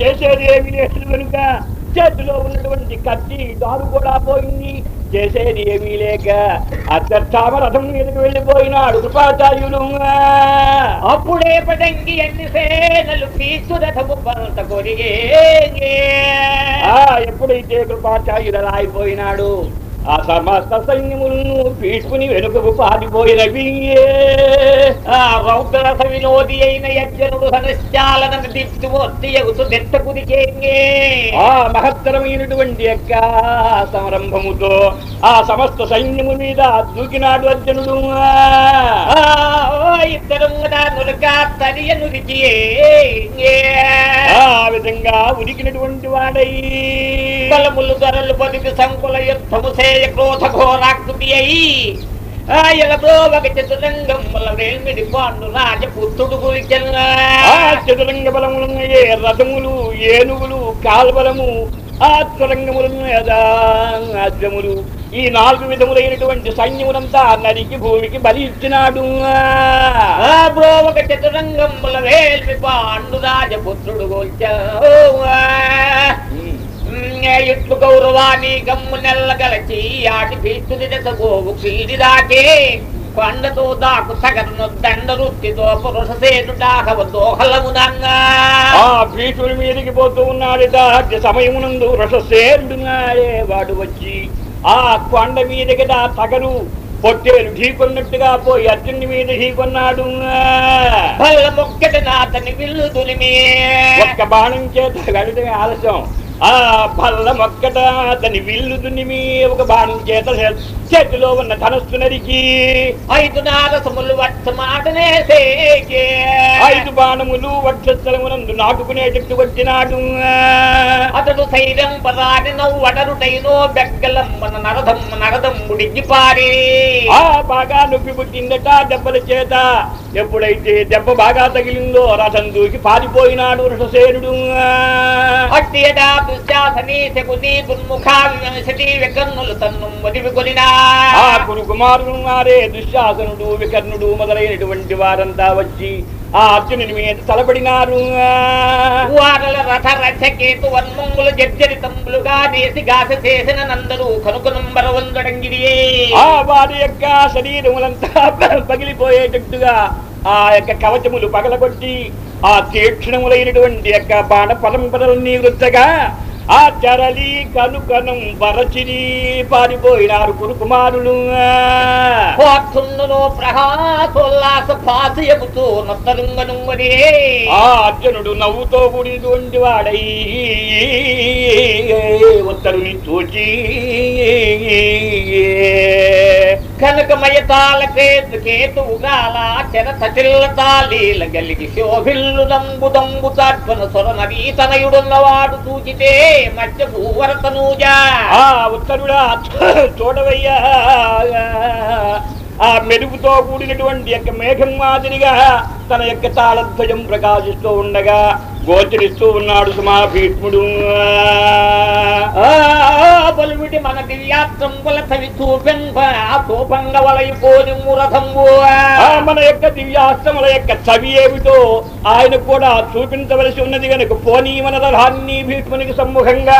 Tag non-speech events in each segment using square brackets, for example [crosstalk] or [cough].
చేసేది ఏమి లేదు కనుక? చేతిలో ఉన్నటువంటి కత్తి దారు కూడా పోయింది. చేసేది ఏమీ లేక అత్యర్థామ రథం మీదకి వెళ్ళిపోయినాడు కృపాచార్యులు అప్పుడే పడంగి ఎన్ని సేనలు భీష్ము రథము పంత కొరిగే ఎప్పుడైతే కృపాచార్యుడు అలా అయిపోయినాడు ఆ సమస్త సైన్యములను పీడ్చుకుని వెనుకకు పారిపోయినవి ఆ రౌద్రరథ వినోది అయిన యజ్ఞనుడు సదస్యాలను దీప్తిమూర్తి నెట్టకుది ఆ మహత్తరమైనటువంటి యొక్క సంరంభముతో ఆ సమస్త సైన్యము మీద దూకినాడు అర్జునుడు. ఇద్దరు ఆ విధంగా ఉరికినటువంటి వాడై. బలములు ధరలు బతికి సంకుల యుద్ధము సే సేయ క్రోధ ఘోరాకృతి అయి పాండు రాజపుత్రుడు గురికెల్లా చతురంగ బలములున్నాయే రథములు ఏనుగులు కాల్బలము ఆ అద్రములు ఈ నాలుగు విధములైనటువంటి సైన్యములంతా నరికి భూమికి బలి ఇచ్చినాడు ఆ బ్రోవక చతురంగముల వేల్మి పాండు రాజపుత్రుడు గోల్చా ఇట్లు గౌరవాన్ని గమ్ము నెల్లగలచి ఆటి భీష్టుని దశ గోవు పీడి దాకే కొండతో దాకు సగరును దండ వృత్తితో పురుష సేటు దాహవ దోహలమునంగా ఆ భీషుడి మీదకి పోతూ ఉన్నాడట అట్టి సమయమునందు రససేరుడున్నాడే వాడు వచ్చి ఆ కొండ మీదకి దా తగరు పొట్టేలు ఢీకొన్నట్టుగా పోయి అర్జునుడి మీద ఢీకొన్నాడు నాతని విల్లు ఒక్క బాణం చేత గడితే ఆలస్యం. ఆ బల్ల మొక్కట అతని విల్లు దున్నిమి ఒక బాణం చేత చేతిలో ఉన్న ధనస్సు నరికి ఐదు నారసములు వట్ట మాటనే సేకే. ఐదు బాణములు వక్షస్థలమునందు నాటుకునేటట్టు వచ్చినాడు. అతడు శైలం పదాని నవ్వడరుటైనో బెగ్గలమ్మన నరదం నరదం ముడిగి పారి. ఆ బాగా నొప్పి పుట్టిందట దెబ్బల చేత. ఎప్పుడైతే దెబ్బ బాగా తగిలిందో రథం దూకి పారిపోయినాడు రససేనుడు అట్టి యదా దుశ్శాసని శకుని దుర్ముఖా వివంశతి వికర్ణులు తన్ను ఆ కురు కుమారులు ఉన్నారే దుశ్శాసనుడు వికర్ణుడు మొదలైనటువంటి వారంతా వచ్చి ఆ అర్జునుని మీద తలపడినారు వారల రథ రథకేతు వర్మంగులు జర్జరితంబులుగా దేశి గాస చేసిన నందరు ఆ వారి యొక్క శరీరములంతా పగిలిపోయేటట్టుగా ఆ యొక్క కవచములు పగలగొట్టి ఆ తీక్షణములైనటువంటి యొక్క బాణ పరంపరలన్నీ వృత్తగా ఆ చరలి కనుకనం వరచిరి పారిపోయినారు కురు కుమారులు. పోతుండును ప్రహాసోల్లాస పాస ఎగుతూ నొత్తలుంగనుంగనే ఆ అర్జునుడు నవ్వుతో కూడినటువంటి వాడై ఉత్తరుని చూచి. కనకమయ తాళ కేతు కేతువుగాల చెర సటిల్ల గలిగి శోభిల్లు నంబు దంబు తాట్వన సొర నవీతనయుడున్నవాడు చూచితే మధ్య భూవరతనూజా ఆ ఉత్తరుడా చూడవయ్యా. ఆ మెరుగుతో కూడినటువంటి యొక్క మేఘం మాదిరిగా తన యొక్క తాళధ్వజం ప్రకాశిస్తూ ఉండగా గోచరిస్తూ ఉన్నాడు సుమా భీష్ముడు బలువిటి మన దివ్యాత్రంబుల తవి చూపెంప తూపంగ వలయిపోని మురథంబు మన యొక్క దివ్యాస్త్రముల యొక్క చవి ఏమిటో ఆయన కూడా చూపించవలసి ఉన్నది కనుక పోనీ మన రథాన్ని భీష్మునికి సమ్ముఖంగా.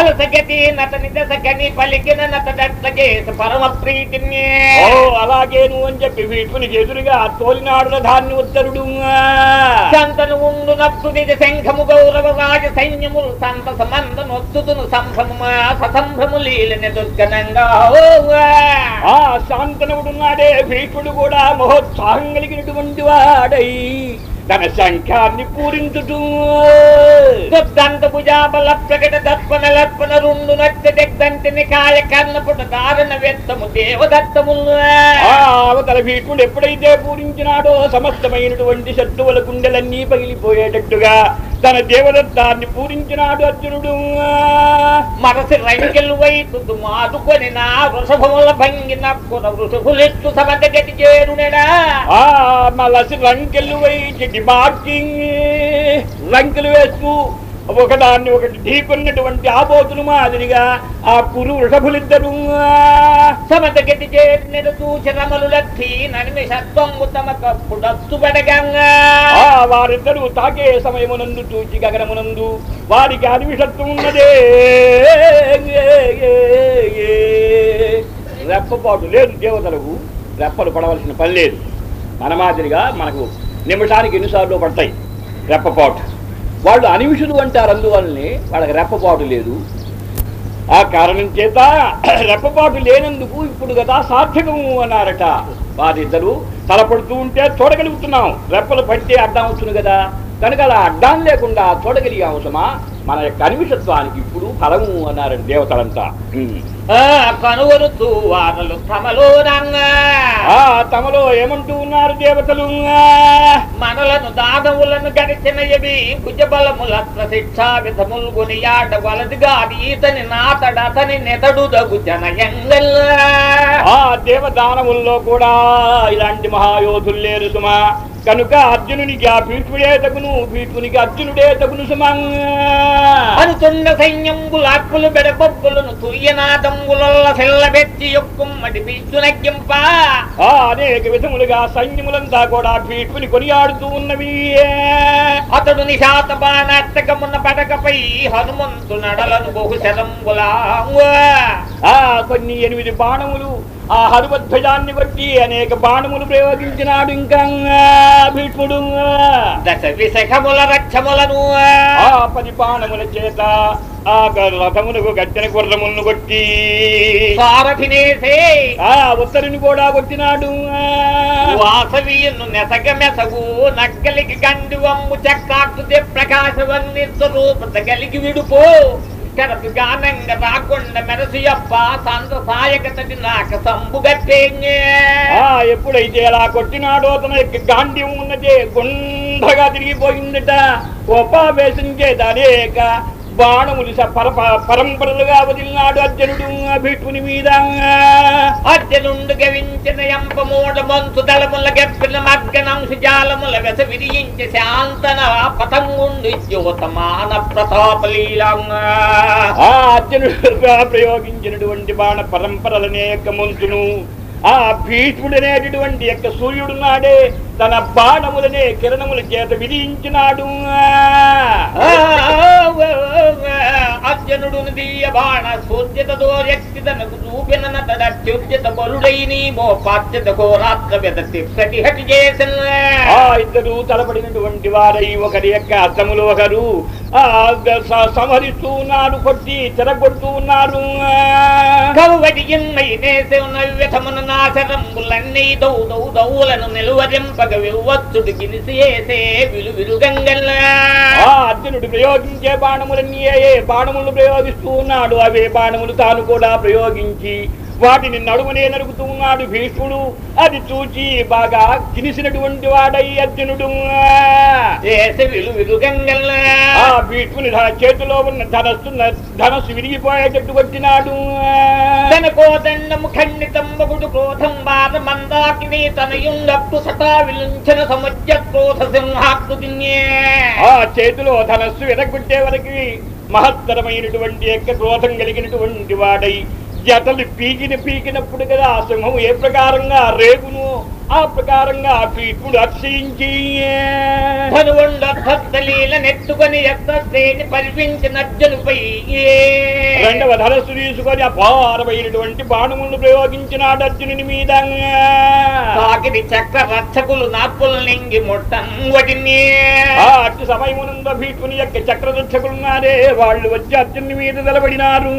అలసగతి నతని దశకని పలికిన నతడట్ల చేసి పరమ ప్రీతిని. ఓ అలాగేను అని చెప్పి భీష్మునికి ఎదురుగా తోలినాడు రథాన్ని ఉత్తరుడు. సంతను ఉండు నప్పు నిజ శంఖము గౌరవ రాజ సైన్యములు సంత సమంద నొత్తుతును సంభ్రమ ససంభ్రము లీలని దుర్గనంగా ఓ ఆ శాంతనవుడున్నాడే భీష్ముడు కూడా మహోత్సాహం కలిగినటువంటి వాడై తన శంఖాన్ని పూరించుతూ దుర్దంత భుజాబల ప్రకట దర్పణ లర్పణ రుండు నచ్చ దిగ్దంతిని కాయ కర్ణపుట దారుణ వ్యత్తము దేవదత్తములు అవతల భీష్ముడు ఎప్పుడైతే పూరించినాడో సమస్తమైనటువంటి శత్రువుల గుండెలన్నీ పగిలిపోయేటట్టుగా తన దేవదత్తాన్ని పూరించినాడు అర్జునుడు. మనసి రంకెలు వైపు మాదుకొని నా వృషభముల భంగిన కుర వృషభులెట్టు సమత గతి చేరునడా. ఆ మలసి రంకెలు వేసి మార్కింగ్. రంకెలు వేస్తూ ఒకదాన్ని ఒకటి ఢీకొన్నటువంటి ఆబోతులు మాదిరిగా ఆ పురు వృషభులిద్దరు. సమతగతి చేరిన సూచనములు లక్షి ననిమిషత్వంగు తమ కప్పుడత్తు పడగంగా వారిద్దరూ తాకే సమయమునందు చూచి గగనమునందు వారికి అనిమిషత్వం ఉన్నదే రెప్పపాటు లేదు దేవతలకు రెప్పలు పడవలసిన పని లేదు. మన మాదిరిగా మనకు నిమిషానికి ఎన్నిసార్లు పడతాయి రెప్పపాటు. వాళ్ళు అనిమిషులు అంటారు అందువల్లనే వాళ్ళకి రెప్పపాటు లేదు. ఆ కారణం చేత [clears throat] రెప్పపాటు లేనందుకు ఇప్పుడు కదా సార్థకము అన్నారట. వారిద్దరూ తలపడుతూ ఉంటే చూడగలుగుతున్నాం రెప్పలు పడితే అడ్డం అవుతుంది కదా. కనుక అలా అడ్డం లేకుండా చూడగలిగే సుమా మన యొక్క అనిమిషత్వానికి ఇప్పుడు ఫలము అన్నారండి దేవతలంతా. కనుగొలుతూ వారలు తమలో తమలో ఏమంటూ ఉన్నారు దేవతలు? మనలను దానవులను గడిచిన ఎవి భుజబలముల ప్రశిక్షా విధములు కొనియాడ వలదిగా ఈతని నాతడతని నెతడు దగు జనయంగల్ ఆ దేవదానముల్లో కూడా ఇలాంటి మహాయోధులు లేరు సుమా. కనుక అర్జునునికి ఆ భీష్ముడే తగును భీష్మునికి అర్జునుడే తగును సుమా. అనుతున్న సైన్యంబులు అక్కులు బెడపప్పులను తుయ్యనాదంబులల్ల సెల్లబెచ్చి యొక్కుమ్మటి పిచ్చునగ్గింప ఆ అనేక విధములుగా సైన్యములంతా కూడా భీష్ముని కొనియాడుతూ ఉన్నవి. అతడు నిశాత బాణాట్టకమున్న పడకపై హనుమంతు నడలను బహుశరంబులా ఆ కొన్ని ఎనిమిది బాణములు ఆ హనుమధ్వజాన్ని బట్టి అనేక బాణములు ప్రయోగించినాడు ఇంకా భీష్ముడు దశ విశఖముల రక్షములను. ఆ పది బాణముల చేత ఆ రథమునకు గట్టిన గుర్రములను కొట్టి సారథినేసే ఆ ఉత్తరిని కూడా కొట్టినాడు వాసవియును నెసగ మెసగు నక్కలికి గండువమ్ము చక్కాటుదే ప్రకాశవన్ని స్వరూపత కలిగి విడుపో. కరపు గానంగ మెరసి అప్ప సంత సాయకతడి నాక సంబుగట్టేంగే ఆ ఎప్పుడైతే అలా కొట్టినాడో తన యొక్క గాంధీం ఉన్నదే గుండగా తిరిగిపోయిందట కోపావేశం చేత అనేక బాణములు పర పరంపరలుగా వదిలినాడు అర్జునుడు భీష్ముని మీద. అర్జునుడు గవించిన ఎంప మూడ మంచు తలముల గెప్పిన మగ్గనంశ జాలముల వెస విరియించి శాంతన పతంగుండు జ్యోతమాన ప్రతాపలీలంగా ఆ అర్జునుడుగా ప్రయోగించినటువంటి బాణ పరంపరలనే యొక్క ముంచును ఆ భీష్ముడు అనేటటువంటి యొక్క సూర్యుడు నాడే తన బాణములనే కిరణముల చేత విధించినాడు. అర్జునుడు దీయ బాణ సూర్యత దోర్యక్తి తనకు చూపిన నటడత్యుద్యత బలుడై నీ మోపాత్యత ఘోరాత్ర వెదతి ప్రతిహటి చేసిన. ఆ ఇద్దరు తలపడినటువంటి వారై ఒకరి యొక్క అర్థములు ఒకరు. ఆ గ- స- సంహరిస్తూ ఉన్నారు కొట్టి చెరగొడుతూ ఉన్నారు కవువటి నాశరంబులన్నీ దౌ దౌ దౌలను నిలువరింపగ గంగల్లా ఆ అర్జునుడు ప్రయోగించే బాణములన్నీ ఏ బాణములు ప్రయోగిస్తూ ఉన్నాడు అవే బాణములు తాను కూడా ప్రయోగించి వాటిని నడుమునే నరుకుతూ ఉన్నాడు భీష్ముడు. అది చూచి బాగా కినిసినటువంటి వాడై అర్జునుడు. ఆ భీష్ముని చేతిలో ఉన్న ధనస్సు ధనస్సు విరిగిపోయేటట్టు కొట్టినాడు. తన కోదండము ఖండితంబగుడు క్రోధం బాధ మందాకిని తనయుండప్పు సటా విలుంచన సముద్ర క్రోధ సింహాకృతిన్యే ఆ చేతిలో ధనస్సు వెనక్కొట్టే వరకు మహత్తరమైనటువంటి యొక్క క్రోధం కలిగినటువంటి వాడై జతలు పీకిన పీకినప్పుడు కదా ఆ సింహం ఏ ప్రకారంగా రేగును ఆ ప్రకారంగా ఆ భీష్ముడు అక్షయించి నెత్తుకొని ఎత్త శ్రేణి పరిపించిన అర్జునుపై రెండవ ధనస్సు తీసుకొని అపారమైనటువంటి బాణములను ప్రయోగించినాడు అర్జునుని మీద. చక్ర రక్షకులు నింగి ఆ అట్టి సమయమునందు భీష్ముని యొక్క చక్రదక్షకులున్నారే వాళ్ళు వచ్చి అర్జునుని మీద నిలబడినారు.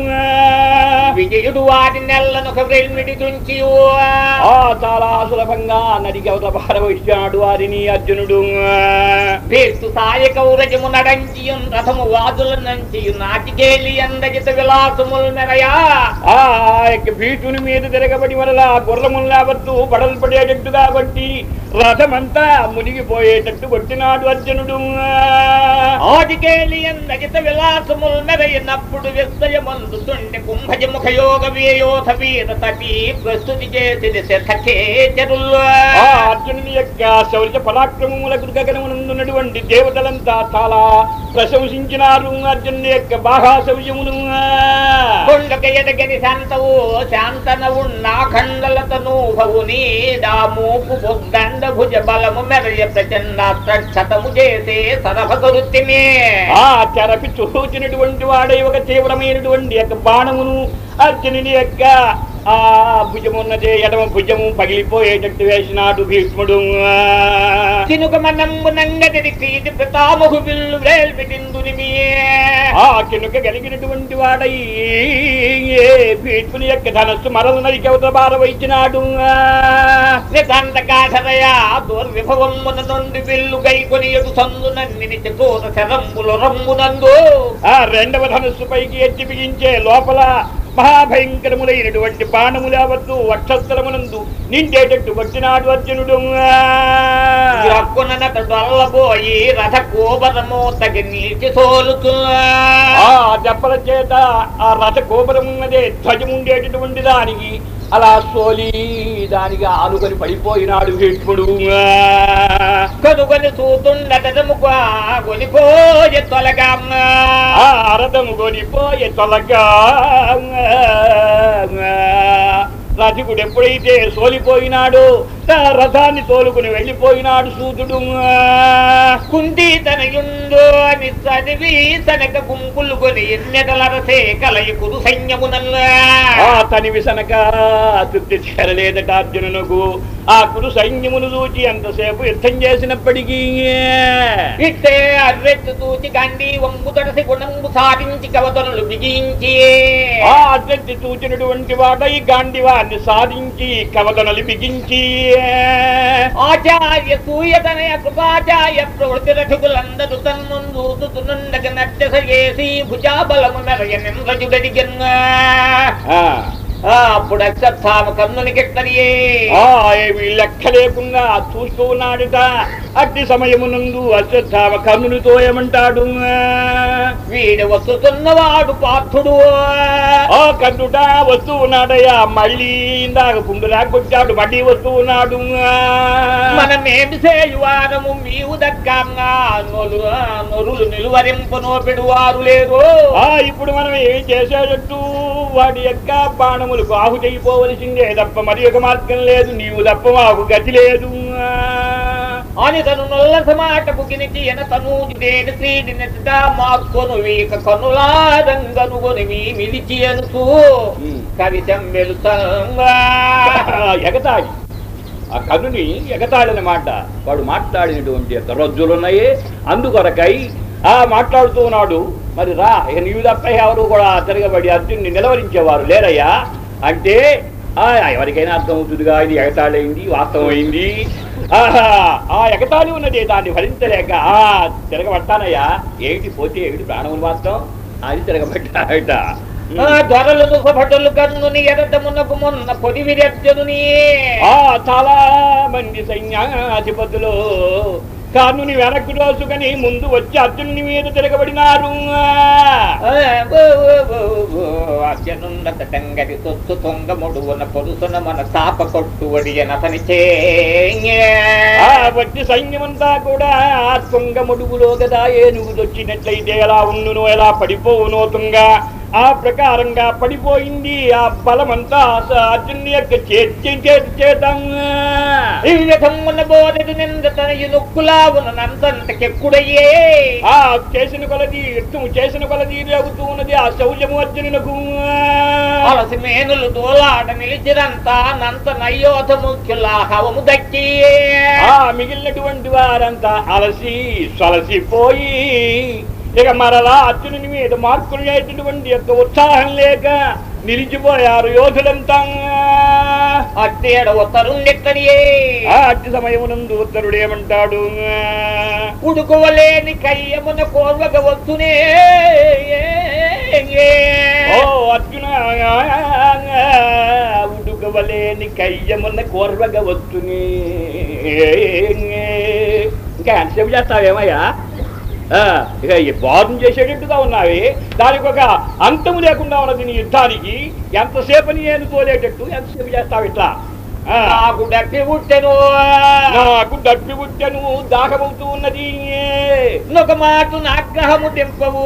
విజయుడు వెల్మిడి తుంచి. ఆ చాలా సులభంగా నడికి అవతల భారవిష్యాడు వారిని అర్జునుడు. భీస్తు సాయ కౌరజము నడంచియున్ రథము వాదుల నంచియు నాటికేలి అందజిత ఆకాశముల మెరయా ఆ యొక్క భీష్ముని మీద తిరగబడి వలన గుర్రములు లేవద్దు బడలు పడేటట్టు కాబట్టి రథమంతా మునిగిపోయేటట్టు కొట్టినాడు అర్జునుడు. ఆదికేలి అందజిత విలాసముల్ మెరయినప్పుడు విస్తయమందుతుండే కుంభజముఖ యోగ వేయోధ వీర తటి ప్రస్తుతి చేసి అర్జునుని యొక్క శౌర్య పరాక్రమములకు గగనమునందున్నటువంటి దేవతలంతా చాలా ప్రశంసించినారు అర్జునుని యొక్క బాగా శౌర్యమును. కొండక ఎదగని శాంతవు శాంతనవు నా భగుని భవుని దామూపు బొద్దండ భుజ బలము మెరయ ప్రచండాత్రక్షతము చేసే సరఫగరుత్తిమే ఆ చరపి చూచినటువంటి వాడే ఒక తీవ్రమైనటువంటి యొక్క బాణమును అర్జునుని యొక్క ఆ భుజమున్నదే ఎడమ భుజము పగిలిపోయేటట్టు వేసినాడు భీష్ముడు. వేల్పిటిందునిమి ఆ కినుక కలిగినటువంటి వాడై ఏ భీష్ముని యొక్క ధనస్సు మరల నరికి అవతల బారవైచినాడు రెండవ ధనస్సు పైకి ఎత్తి బిగించే లోపల మహాభయంకరములైనటువంటి బాణములు యావత్తు వక్షస్థలమునందు నిండేటట్టు వచ్చినాడు అర్జునుడు. రక్కునట డొల్లబోయి రథ కోబరము తగి నిలిచి సోలుతు. ఆ దెబ్బల చేత ఆ రథ కోపరం ఉన్నదే ధ్వజముండేటటువంటి దానికి అలా సోలి దానికి ఆనుకొని పడిపోయినాడు భీష్ముడు కనుకొని చూతుండటముకు కొనిపోయే తొలగా. ఆ రథము కొనిపోయే తొలగా. రథికుడు ఎప్పుడైతే సోలిపోయినాడో రథాన్ని తోలుకుని వెళ్ళిపోయినాడు సూతుడు కుంతి తనయుందో అని చదివి తనక గుంపులు కొని ఎన్నెటలరసే కలయి కురు సైన్యమునల్లా. తనివి సనక తృప్తి చేరలేదట అర్జునునకు. ఆ కురు సైన్యమును చూచి ఎంతసేపు యుద్ధం చేసినప్పటికీ ఇట్టే అర్రెత్తు తూచి గండి వంగు తడసి గుణంబు సాధించి కవతనులు బిగించి. ఆ అద్దెత్తి చూచినటువంటి వాడై గాంధీవాన్ని సాధించి కవతనలు బిగించి. ఆచార్య సూయతనయ కృపాచార్య ప్రవృతి రథుకులందరు తన్ముందు తుతుండగ నట్టసగేసి భుజాబలము మెరయ నింద్రజుడడిగన్న అప్పుడు అశ్వత్థామ కన్నునికెట్టనియే ఆ ఏమి లెక్క లేకుండా చూస్తూ ఉన్నాడట. అట్టి సమయమునందు అశ్వత్థామ కర్ణునితో ఏమంటాడు వీడు వస్తున్నవాడు పార్థుడు. ఆ కర్ణుట వస్తూ ఉన్నాడయ్యా. మళ్ళీ ఇందాక పుండులా కొట్టాడు. మళ్ళీ వస్తూ ఉన్నాడు. మనమేమి చేయువారము? మీవు దగ్గంగా నొలు నొరులు నిలువరింపనో పెడువారు లేరు. ఆ ఇప్పుడు మనం ఏం చేసేటట్టు? వాడి యొక్క బాణములకు ఆహు అయిపోవలసిందే తప్ప మరి ఒక మార్గం లేదు. నీవు తప్ప మాకు గతి లేదు. అని తను నొల్లస మాటకు ఎన తను దేని శ్రీడి నెట్ట మార్కొను వీక కనులారంగను కొని మీ మిలిచి అనుసు ఉమ్. కవితం వెలుతంగా ఎగతాళి ఆ కనుని ఎగతాళినమాట వాడు మాట్లాడినటువంటి యొక్క రజ్జులున్నాయి. అందుకొరకై ఆ మాట్లాడుతూ ఉన్నాడు. మరి రా ఇక నీవు తప్ప ఎవరు కూడా తిరగబడి అర్జున్ని నిలవరించేవారు లేరయ్యా. అంటే ఎవరికైనా అర్థమవుతుందిగా ఇది ఎగతాళైంది వాస్తవమైంది. ఆహా ఆ ఎగతాళి ఉన్నది దాన్ని భరించలేక ఆ తిరగబట్టానయ్యా. ఏమిటి పోతే ఏమిటి ప్రాణములు మాత్రం? అది తిరగబట్టాట ఆ దొరలు సభటులు కన్నుని ఎరదమునకు మొన్న పొడి విరర్జనుని ఆ చాలా మంది సైన్యాధిపతులు కర్ణుని వెనక్కు దోసుకొని ముందు వచ్చి అర్జునుని మీద తిరగబడినారు. అర్జనుండతంగడి తొత్తు తొంగ ముడువున పొడుసున మన తాప కొట్టు ఆ వచ్చి సైన్యమంతా కూడా ఆ తుంగ ముడుగులో కదా ఏనుగు వచ్చినట్లయితే ఎలా ఉండునో ఎలా పడిపోవునో తుంగ. ఆ ప్రకారంగా పడిపోయింది. ఆ బలమంతా అర్జునుని యొక్క చేతి ఆ చేసిన కొలది యుద్ధము చేసిన కొలది రేగుతూ ఉన్నది. ఆ శౌర్యము అర్జునునకు. అలసి మేనులు దోలాడ నిలిచినంతా నంత నయ్యోధ ముఖ్యులా హవము దక్కి. ఆ మిగిలినటువంటి వారంతా అలసి సలసిపోయి ఇక మరలా అర్జునుని మీద మార్కులు లేనటువంటి యొక్క ఉత్సాహం లేక నిలిచిపోయారు యోధులంతా. అట్టేడ ఉత్తరుండెక్కడియే అట్టి సమయమునందు ఉత్తరుడు ఏమంటాడు? ఉడుకోవలేని కయ్యమున కోర్వగ వస్తునే ఓ అర్జున ఉడుకవలేని కయ్యమున్న కోర్వగ వస్తుని ఇంకా ఎంతసేపు చేస్తావేమయ్యా? ఇక ఈ బాధం చేసేటట్టుగా ఉన్నావి. దానికి ఒక అంతము లేకుండా ఉన్నది నీ యుద్ధానికి. ఎంతసేపు నేను తోలేటట్టు ఎంతసేపు చేస్తావు ఇట్లా? నాకు డప్పి పుట్టెను. నాకు డబ్బి పుట్టెను దాహమవుతూ ఉన్నది. ఒక మాట ఆగ్రహము తెంపవు.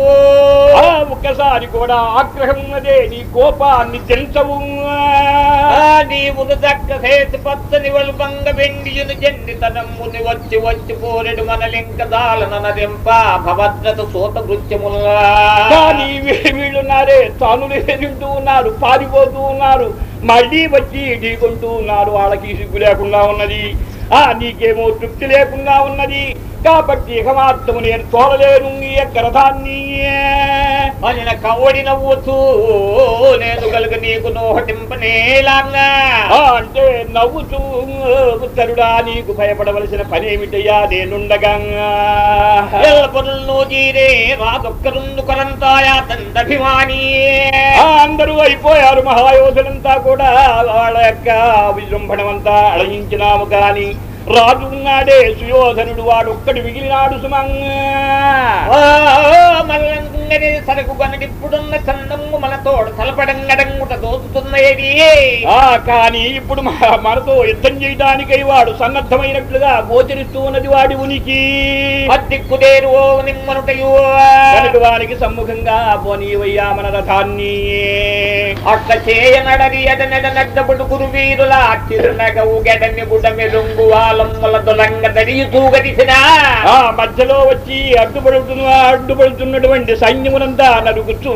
ఒక్కసారి కూడా ఆగ్రహం ఉన్నదే నీ కోపాన్ని తెంచవు. నీవు దక్క చేసి పచ్చని వలుపంగ వెండియును జండితనమ్ముని వచ్చి వచ్చి పోరెడు మనలింక దాలననదింప భవద్రత సూత నృత్యములా కానీ వీ- వీళ్ళున్నారే తానులు ఎదుంటూ ఉన్నారు పారిపోతూ ఉన్నారు. మళ్ళీ వచ్చి ఢీకొంటూ ఉన్నారు వాళ్ళకి సిగ్గు లేకుండా ఉన్నది. ఆ నీకేమో తృప్తి లేకుండా ఉన్నది. కాబట్టి ఇక నేను తోలలేను ఈ యొక్క అనిన కవడి నవ్వుతూ నేను గలుగు నీకు నోహటింపనేలాగా అంటే నవ్వుతూ తరుడా నీకు భయపడవలసిన పనేమిటయ్యా నేనుండగా. ఎల్ల పనులను జీరే రాదొక్కరుందు కొరంతాయా తందభిమాని అందరూ అయిపోయారు మహాయోధులంతా కూడా వాళ్ళ యొక్క విజృంభణమంతా అడగించినాము కానీ రాజు ఉన్నాడే సుయోధనుడు వాడు ఒక్కడు మిగిలినాడు సుమంగా మల్లంగని సరకు కొనడిప్పుడున్న చందమ్ము మన తోడు తలపడంగడంగుట దోచుతున్నది ఆ కానీ ఇప్పుడు మనతో యుద్ధం చేయడానికై వాడు సన్నద్ధమైనట్లుగా గోచరిస్తూ ఉన్నది వాడి ఉనికి. అద్దిక్కుదేరు ఓ నిమ్మనుటయు. వారికి సమ్ముఖంగా పోనీవయ్యా మన రథాన్ని. అట్ట చేయనడరి ఎడనెడ నడ్డబుడు గురువీరుల చిరునగవు గెడని గుడ మెరుంగు దొలంగ ఆ మధ్యలో వచ్చి అడ్డుపడుతున్న అడ్డుపడుతున్నటువంటి సైన్యమునంతా నరుకుతూ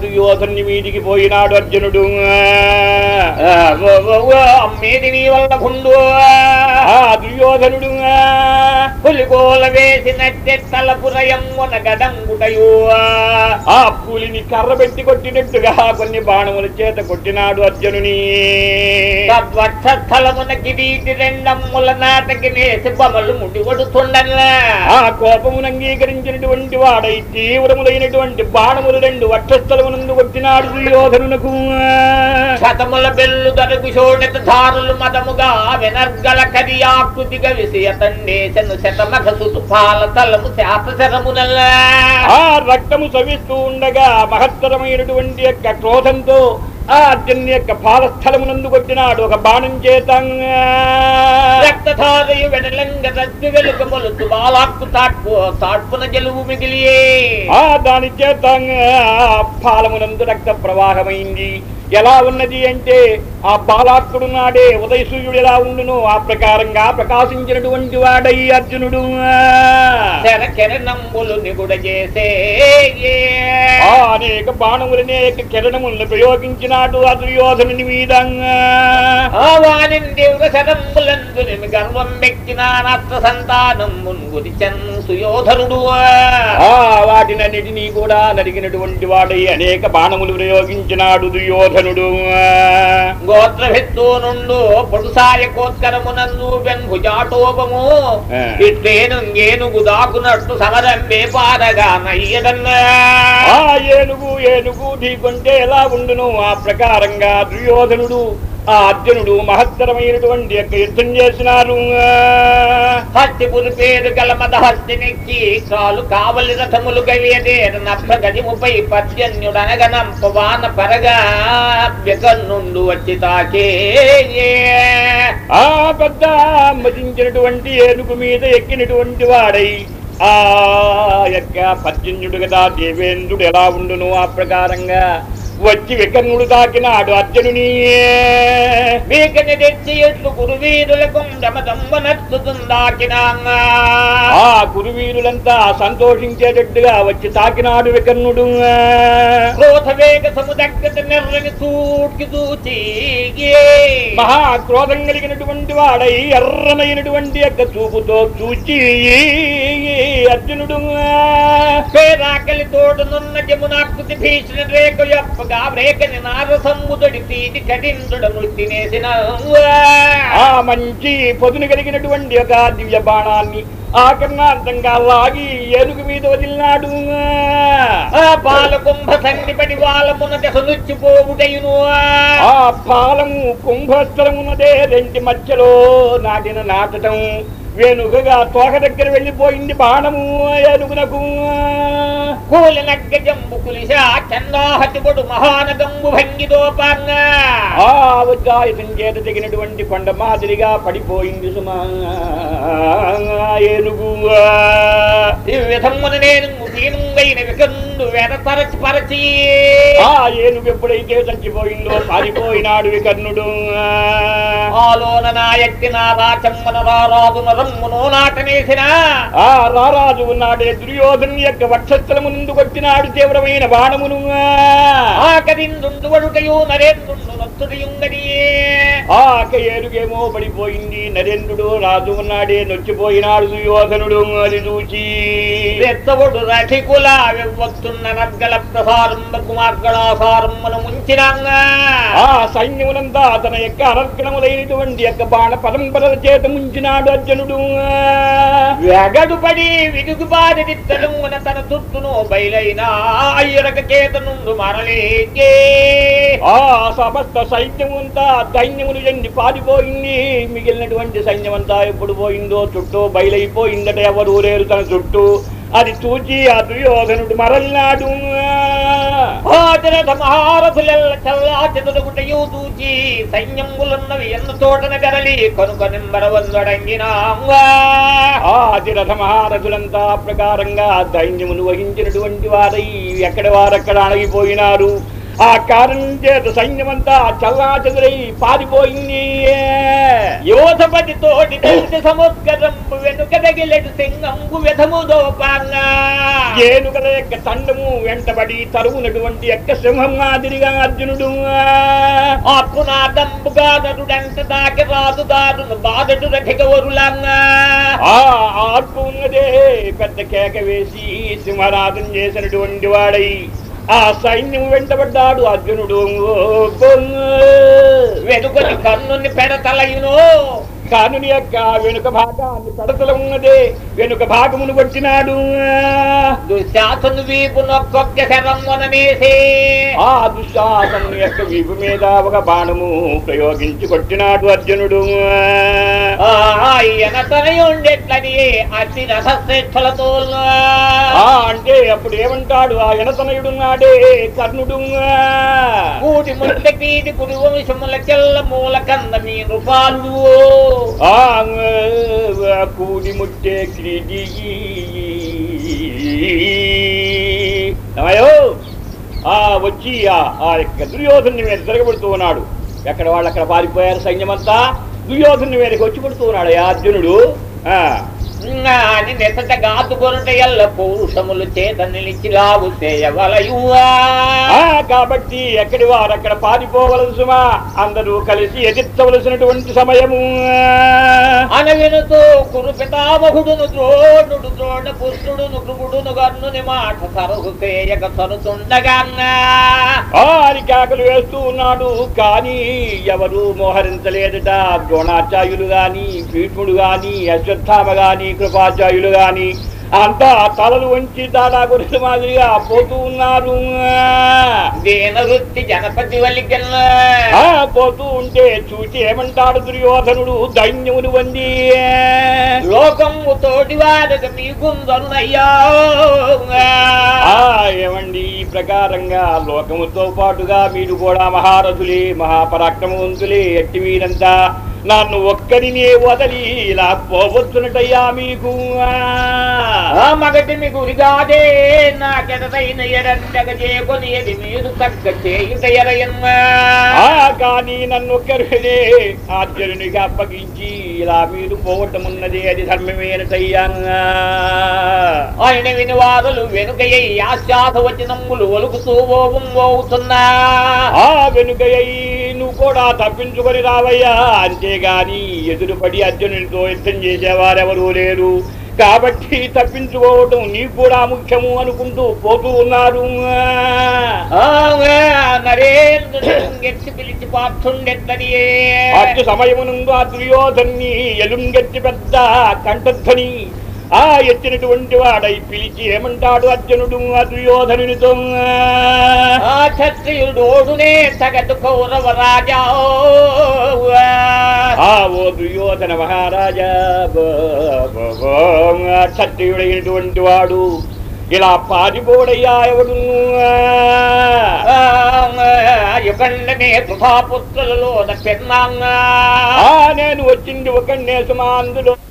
దుర్యోధనుని మీదికి పోయినాడు అర్జునుడు అమ్మేది నీ వల్ల గుండు. దుర్యోధనుడు పులిగోల వేసినట్టే తలపురయమ్మున గడంగుటయు ఆ పులిని కర్ర పెట్టి కొట్టినట్టుగా కొన్ని బాణముల చేత కొట్టినాడు అర్జునుని. తద్వక్షస్థలమున కిరీటి రెండమ్ముల నాటకి నేసి బమలు ముడి కొడుతుండల్లా ఆ కోపమును అంగీకరించినటువంటి వాడై తీవ్రములైనటువంటి బాణములు రెండు వక్షస్థలమునందు కొట్టినాడు దుర్యోధనునకు. శతముల బెల్లు దరుగు శోణిత ధారులు మదముగా వినర్గల కరియాకృతిగా విషయతండేశను శతమఖ సుతుపాల తలము శాస్త్రమునల్లా ఆ రక్తము సవిస్తూ ఉండగా మహత్తరమైనటువంటి యొక్క క్రోధంతో ఆ అర్జున్ యొక్క పాలస్థలమునందు కొట్టినాడు ఒక బాణం చేత రక్తధారయు వెడలంగ రద్దు వెలుక మొలుతు బాలాక్కు తాట్పు తాట్పున గెలువు మిగిలియే. ఆ దాని చేత పాలమునందు రక్త ప్రవాహమైంది. ఎలా ఉన్నది అంటే ఆ బాలాత్ముడు నాడే ఉదయ సూర్యుడు ఎలా ఉండును ఆ ప్రకారంగా ప్రకాశించినటువంటి వాడై అర్జునుడు. అనేక బాణములు అనేక కిరణములను ప్రయోగించినాడు ఆ దుర్యోధనుని మీద. గర్వం సంతానం సుయోధనుడు. ఆ వాటినన్నిటినీ కూడా నరిగినటువంటి వాడై అనేక బాణములు ప్రయోగించినాడు దుర్యోధనుడు గోత్రభిత్తు నుండు పొడుసాయ కోత్కరమునందు వెన్భుజాటోపము ఆ. ఇట్లేను ఏనుగు దాకునట్టు సమరంబే పారగా నయ్యదన్నా ఆ ఏనుగు ఏనుగు ఢీకొంటే ఎలా ఉండును? ఆ ప్రకారంగా దుర్యోధనుడు ఆ అర్జునుడు మహత్తరమైనటువంటి యొక్క యుద్ధం చేసినారు. హస్తిపురు పేరు గల మద హస్తినెక్కి కాలు కావలి రథములు గవియదేర నభ్ర గజముపై పద్యన్యుడనగనంప వాన పరగా వ్యకన్నుండు వచ్చి తాకే. ఆ పెద్ద మదించినటువంటి ఏనుగు మీద ఎక్కినటువంటి వాడై ఆ యొక్క పర్జన్యుడు కదా దేవేంద్రుడు ఎలా ఉండును ఆ ప్రకారంగా వచ్చి వికర్ణుడు తాకినాడు అర్జునుని వీకని తెచ్చి ఎట్లు గురువీరులకు ఆ గురువీరులంతా సంతోషించేటట్టుగా వచ్చి తాకినాడు వికర్ణుడు. క్రోధ వేగ సముదగ్గత నిర్రని సూట్కి దూచి మహా క్రోధం కలిగినటువంటి వాడై ఎర్రనైనటువంటి యొక్క చూపుతో చూచి అర్జునుడు. పేరాకలి తోడునున్న జమునాకృతి భీషణ రేఖ యొప్పగా రేఖని నారసమ్ముదడి తీటి కఠిందుడ మృతి నేసిన ఆ మంచి పొదును కలిగినటువంటి ఒక దివ్య బాణాన్ని ఆకర్ణార్థంగా లాగి ఏనుగు మీద వదిలినాడు. ఆ పాల కుంభ సండిపడి వాళ్ళమున దశనుచ్చిపోవుటయును ఆ పాలము కుంభస్థలమున్నదే రెంటి మధ్యలో నాటిన నాటటం. వెనుకగా తోక దగ్గర వెళ్ళిపోయింది బాణము ఏనుగునకు. కూలి నగ్గ జంబు కులిశా చందాహతిబడు మహానగంబు భంగిదోపాంగ ఆ ఉద్గాయతం చేత తగినటువంటి కొండ మాదిరిగా పడిపోయింది సుమా ఏనుగు. ఈ విధమున నేను దీనంగైన వికందు వెన పరచి ఆ ఏనుగు ఎప్పుడైతే చచ్చిపోయిందో పారిపోయినాడు వికర్ణుడు. ఆలోన నా ఎత్తి నా రాచమ్మన రారాదు నరమ్మును నాటనేసిన. ఆ రారాజు ఉన్నాడే దుర్యోధను యొక్క వక్షస్థలము నుండి కొట్టినాడు తీవ్రమైన బాణమును. ఆకదిందుండు వడుటయు నరేంద్రుండు ఆ ఏనుగేమో పడిపోయింది. నరేంద్రుడు రాజు ఉన్నాడే నొచ్చిపోయినాడు దుర్యోధనుడు అది చూచి. వెత్తవుడు రథికుల వెవ్వత్తున్న నగ్గల ప్రసారంబ కుమార్గళాసారమ్మను ముంచినాంగా. ఆ సైన్యమునంతా తన యొక్క అనర్గణములైనటువంటి యొక్క బాణ పరంపరల చేత ముంచినాడు అర్జునుడు. వెగడు పడి విడుగు బాధితలుమున తన దుట్టును బయలైన అయ్యరక చేత నుండు మరలేకే ఆ సమస్త సైన్యమంతా సైన్యములు ఎన్ని పారిపోయింది మిగిలినటువంటి సైన్యమంతా ఎప్పుడు పోయిందో చుట్టూ బయలైపోయిందట ఎవరు ఊరేరు తన చుట్టూ. అది చూచి ఆ దుర్యోధనుడు మరలినాడు. ఆచరథ మహారథులెల్ల సైన్యములున్నవి ఎన్న తోటన కరలి కనుక నింబరవందడంగినాంగా మహారథులంతా ప్రకారంగా సైన్యమును వహించినటువంటి వారై ఎక్కడ వారక్కడ అణగిపోయినారు ఆ కారణం చేత సైన్యమంతా చల్లా చెదురై పారిపోయింది. యోధపతి తోటి తెలిసి సముద్రంపు వెనుక తగిలెడు సింగంగు వ్యధము దోపాంగా ఏనుగల యొక్క తండము వెంటబడి తరువునటువంటి యొక్క సింహం మాదిరిగా అర్జునుడు. ఆత్మనాదంబుగా నరుడంత దాకి రాదు దారును బాధటు రథికవరులంగా ఆ ఆర్పు ఉన్నదే పెద్ద కేక వేసి సింహరాజం చేసినటువంటి వాడై. ఆ సైన్యం వెంటబడ్డాడు అర్జునుడు. వెనుకొని కర్ణుని పెడతలయును. కానుని యొక్క వెనుక భాగాన్ని పడతల ఉన్నదే. వెనుక భాగమును కొట్టినాడు. దుశ్శాసను వీపు నొక్కొక్క శరమ్మననేసి ఆ దుశ్శాసను యొక్క వీపు మీద ఒక బాణము ప్రయోగించి కొట్టినాడు అర్జునుడు. ఆయన తనయుండెట్లని అతి రసశ్రేష్ఠులతో అంటే అప్పుడు ఏమంటాడు? ఆ ఎనతనయుడున్నాడే కర్ణుడు. కూటి ముట్ట కీటి కుడి వంశముల చెల్ల మూల కంద మీ రూపాలు ఆ కూడి ముట్టే క్రీడి ఆ వచ్చి ఆ ఆ యొక్క దుర్యోధను మీద తిరగబడుతూ ఉన్నాడు. ఎక్కడ వాళ్ళు అక్కడ పారిపోయారు సైన్యమంతా? దుర్యోధను మీదకి వచ్చి పడుతూ ఉన్నాడు. ఆ అర్జునుడు ఆ అని నెసట గాతు కొరట ఎల్ల పౌరుషములు చేత నిలిచి లావు చేయవలయువా. ఆ కాబట్టి ఎక్కడి వారు అక్కడ పారిపోవలసి సుమా. అందరూ కలిసి ఎదిర్చవలసినటువంటి సమయము. అనవినుతో కురు పితామహుడును ద్రోణుడు ద్రోణ పుత్రుడును కృపుడును గర్ణుని మాట సరసు అని కేకలు వేస్తూ ఉన్నాడు కానీ ఎవరు మోహరించలేదట. ద్రోణాచార్యులు గాని భీష్ముడు గాని అశ్వత్థామ గాని కృపాచార్యులు గాని అంతా తలలు వంచి దాడా గురించి మాదిరిగా పోతూ ఉన్నారు. జనపతి ఆ పోతూ ఉంటే చూసి ఏమంటాడు దుర్యోధనుడు దైన్యమును వంది. లోకము తోటి వారికి మీకుందరునయ్యా ఆ ఏమండి ఈ ప్రకారంగా లోకముతో పాటుగా మీరు కూడా మహారథులే మహాపరాక్రమవంతులే ఎట్టి మీరంతా నన్ను ఒక్కరినే వదలి ఇలా పోవచ్చునటయ్యా మీకు. మగటి మీ గురిగాదే నాకెదైన చేకొని ఎది మీరు తగ్గ చేయుట ఎరయన్నా ఆ కానీ నన్ను ఒక్కరినే ఆర్జునునికి అప్పగించి ఇలా మీరు పోవటం ఉన్నది అది ధర్మమేనటయ్యా. ఆయన విని వారులు వెనుకయ్యి ఆశ్వాస వచనములు ఒలుకుతూ ఓం ఓవుతున్నా ఆ వెనుకయ్యి కూడా తప్పించుకొని రావయ్యా. అంతేగాని ఎదురుపడి అర్జునునితో యుద్ధం చేసేవారెవరూ లేరు. కాబట్టి తప్పించుకోవటం నీకు కూడా ముఖ్యము అనుకుంటూ పోతూ ఉన్నారు. అటు సమయమునందు ఆ దుర్యోధన్ని ఎలుంగెత్తి పెద్ద కంఠధ్వని ఆ ఎత్తినటువంటి వాడై పిలిచి ఏమంటాడు అర్జునుడు ఆ దుర్యోధనునితో ఆ క్షత్రియుడోడునే సగటు కౌరవ రాజా ఆ ఓ దుర్యోధన మహారాజా బ- బ- బ- ఆ క్షత్రియుడైనటువంటి వాడు ఇలా పారిపోడయ్యా ఎవడు యుగండనే కృపాపుత్రులలో పెన్నాంగా ఆ నేను వచ్చింది ఒక నేసమా అందులో ఓ,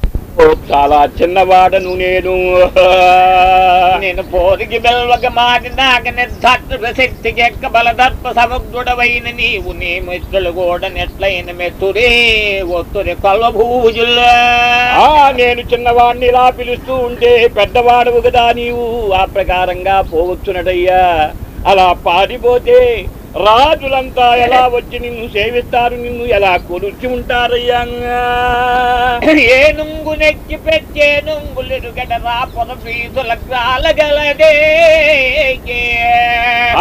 చాలా చిన్నవాడను నేను. [laughs] నేను పోరికి బెల్వక మాటినాక నిర్ధాత్ర శక్తికి ఎక్క బలదర్ప సముద్రుడవైన నీవు. నీ మిత్రులు కూడా నెట్లైన మెత్తురే ఒత్తురి కల్వభూజుల్లా నేను చిన్నవాడిని ఇలా పిలుస్తూ ఉంటే పెద్దవాడవు కదా నీవు. ఆ ప్రకారంగా పోవచ్చునటయ్యా. అలా పారిపోతే రాజులంతా ఎలా వచ్చి నిన్ను సేవిస్తారు నిన్ను ఎలా కొలుచి ఉంటారయ్యా ఏనుంగు నెక్కి పెట్టే నుంగులిరుగడ రాపొద వీధుల గ్రాలగలదే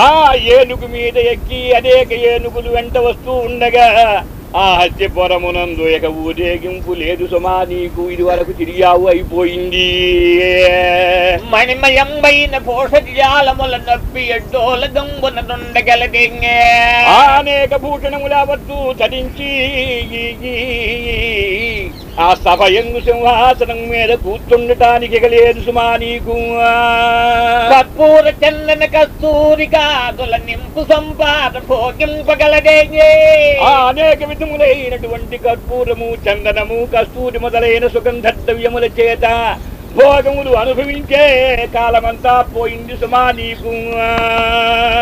ఆ ఏనుగు మీద ఎక్కి అనేక ఏనుగులు వెంట వస్తూ ఉండగా ఆ హత్యపురమునందు ఇక ఊరేగింపు లేదు సుమా నీకు ఇది వరకు తిరిగావు అయిపోయింది మణిమయంబైన పోషజాలముల నొప్పి ఎడ్డోల గంబున నుండగలదే అనేక భూషణముల వద్దు ధరించి ఆ సభ ఎందు సింహాసనం మీద కూర్చుండటానికి లేదు సుమా నీకు? కర్పూర చందన కస్తూరి కాదుల నింపు సంపాద భోగింపగలదే ఆ అనేక విధములైనటువంటి కర్పూరము చందనము కస్తూరి మొదలైన సుగంధ ద్రవ్యముల చేత భోగములు అనుభవించే కాలమంతా పోయింది సుమా నీకు.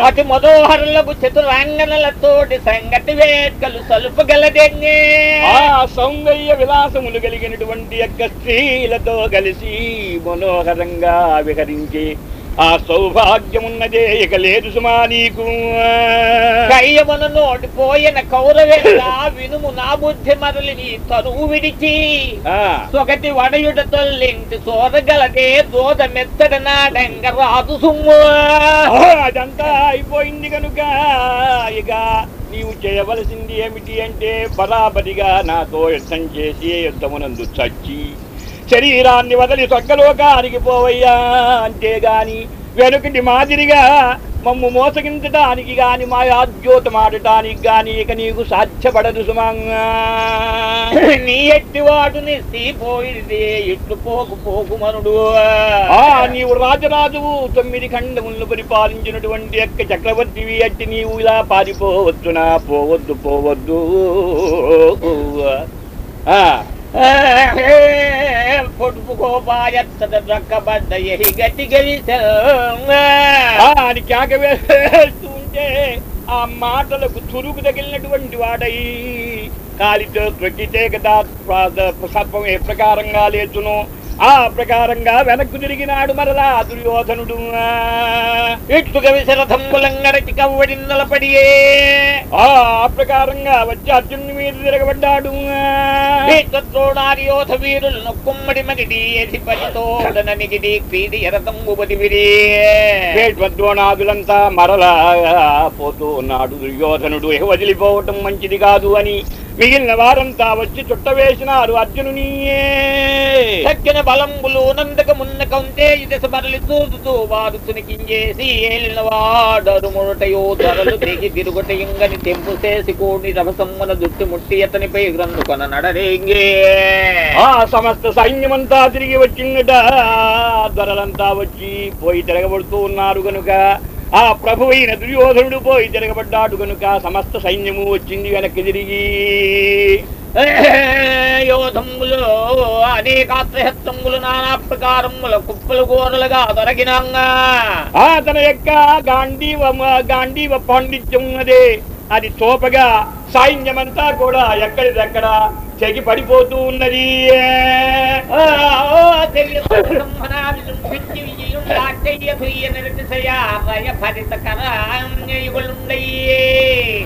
అతి మనోహరులకు చతురాంగనలతోటి సంగతి వేట్కలు సలుపగలదే ఆ సౌందర్య విలాసములు కలిగినటువంటి యొక్క స్త్రీలతో కలిసి మనోహరంగా విహరించి ఆ సౌభాగ్యమున్నదే ఇక లేదు సుమా నీకు. కయ్యమున నోటిపోయిన కౌరవేలా వినుము నా బుద్ధి మరలి నీ తనువు విడిచి. సొగటి వడయుడ తొల్లింటి సోరగలదే దోద మెత్తడ నాడంగ రాదు సుమ్ము. అదంతా అయిపోయింది కనుక ఇక నీవు చేయవలసింది ఏమిటి అంటే బరాబరిగా నాతో యుద్ధం చేసి యుద్ధమునందు చచ్చి శరీరాన్ని వదిలి స్వర్గలోకానికి పోవయ్యా అంతేగాని వెనుకటి మాదిరిగా మమ్ము మోసగించడానికి గాని మా ఆద్యోతం ఆడటానికి గాని ఇక నీకు సాధ్యపడదు సుమంగా. నీ ఎట్టివాడు నిస్తిపోయింది ఇట్లు పోకు పోకు మనుడు. ఆ నీవు రాజరాజువు తొమ్మిది ఖండములను పరిపాలించినటువంటి యొక్క చక్రవర్తివి అట్టి నీవు ఇలా పారిపోవచ్చునా? పోవద్దు పోవద్దు. ఆ. ఆ, అని కేక ఉంటే ఆ మాటలకు చురుకు తగిలినటువంటి వాడై కాలితో త్రొక్కితే కదా సర్పం ఏ ప్రకారంగా లేచును? ఆ ప్రకారంగా వెనక్కు తిరిగినాడు మరలా దుర్యోధనుడు. ఇట్టుక విశరథంబులంగరటి కవ్వడి నిలబడియే ఆ ప్రకారంగా వచ్చి అర్జునుడి మీద తిరగబడ్డాడు. ద్రోణార్యోధ వీరులను కుమ్మడి మగిడి ఎధిపతితోడననిగిడి క్రీడి రథం బదివిరి ద్రోణాదులంతా మరలా పోతూ ఉన్నాడు దుర్యోధనుడు వదిలిపోవటం మంచిది కాదు అని మిగిలిన వారంతా వచ్చి చుట్టవేసినారు అర్జునుని తక్కిన బలంబులు నందక మున్న కంటే దశ మరలి చూపుతూ వారు తునికించేసి ఏలిన వాడరు మురటయో ధరలు దిగి తిరుగుట ఇంగని తెంపు చేసి కోడి రభసమ్మన దుట్టి ముట్టి అతనిపై గ్రంథు కొన నడరేంగే. ఆ సమస్త సైన్యమంతా తిరిగి వచ్చిందట. ధరలంతా వచ్చి పోయి తిరగబడుతూ ఉన్నారు గనుక ఆ ప్రభు అయిన దుర్యోధనుడు పోయి తిరగబడ్డాడు కనుక సమస్త సైన్యము వచ్చింది వెనక్కి తిరిగి. యోధములు అనేకాత్రహత్వములు నానా ప్రకారముల కుప్పలు కూరలుగా దొరకినంగా ఆ తన యొక్క గాంధీవ గాంధీవ పాండిత్యం ఉన్నదే అది తోపగా సైన్యమంతా కూడా ఎక్కడిదెక్కడ చెగి పడిపోతూ ఉన్నది.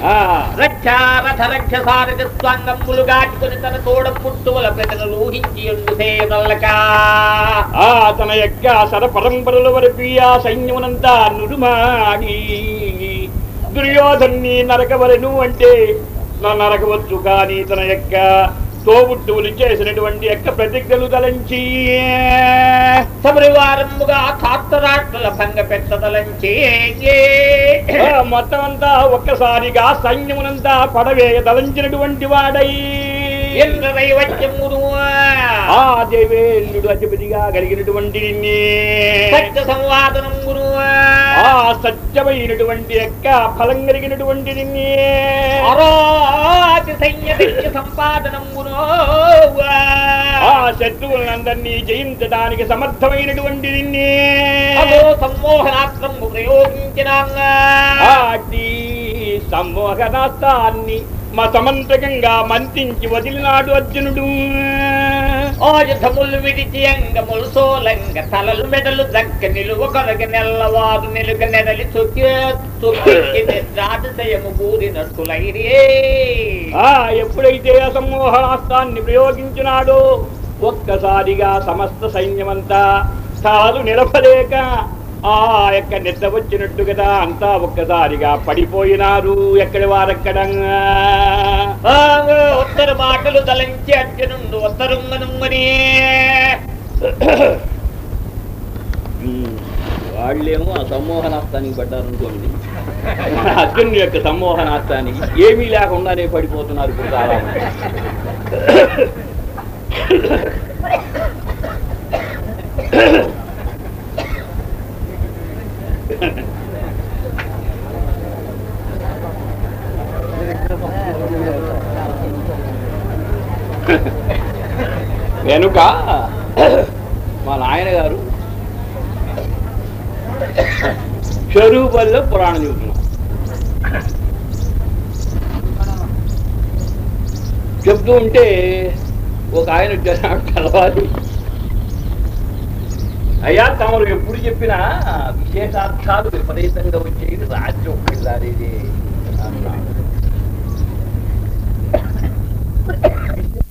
ఆ రక్షారథ రక్షసారథ స్వాంగములు గాచుకుని తన తోడ పుట్టువల ప్రజలు ఊహించి ఉండు సేనల్లక ఆ తన యొక్క సర పరంపరల వరకు ఆ సైన్యమునంతా నురుమాడి దుర్యోధన్ని నరకవలను అంటే నరకవచ్చు కానీ తన యొక్క తోబుట్టువులు చేసినటువంటి యొక్క ప్రతిజ్ఞలు తలంచి. సపరివారముగా తాత్తరాట్ల భంగ పెట్టదలంచి మొత్తం అంతా ఒక్కసారిగా సైన్యమునంతా పడవేయ తలంచినటువంటి వాడై. ఇంద్రదైవత్యమును ఆ దేవేంద్రుడు అధిపతిగా కలిగినటువంటి. సత్య సంవాదనమును ఆ సత్యమైనటువంటి యొక్క ఫలం కలిగినటువంటి. అరాతి సైన్య సంపాదనమును ఆ శత్రువులందరినీ జయించడానికి సమర్థమైనటువంటి సమ్మోహనాస్త్రము ప్రయోగించిన ఆ మతమంత్రకంగా మంత్రించి వదిలినాడు అర్జునుడు. ఆయుధములు విడిచి అంగములు సోలంగ తలలు మెడలు దక్క నిలువ కొరగ నెల్లవారు నిలుగ ఆ ఎప్పుడైతే ఆ సమ్మోహనాస్త్రాన్ని ప్రయోగించినాడో ఒక్కసారిగా సమస్త సైన్యమంతా తాను నిలపలేక ఆ యొక్క నిద్ర వచ్చినట్టు కదా అంతా ఒక్కసారిగా పడిపోయినారు ఎక్కడి వారక్కడ ఉత్తర మాటలు తలంచి అర్జునుండు ఉత్తరుంగనుంగని వాళ్ళేమో ఆ సమ్మోహనాస్తానికి పడ్డారనుకోండి అర్జునుడి యొక్క సమ్మోహనాస్తానికి ఏమీ లేకుండానే పడిపోతున్నారు ఇప్పుడు చాలా వెనుక మా నాయన గారు చెరువు పల్లె పురాణం చెబుతున్నాం చెప్తూ ఉంటే ఒక ఆయన వచ్చారు నాకు అయ్యా తమరు ఎప్పుడు చెప్పినా విశేషార్థాలు విపరీతంగా వచ్చేది రాజ్యం ఒక్కసారి అన్నాడు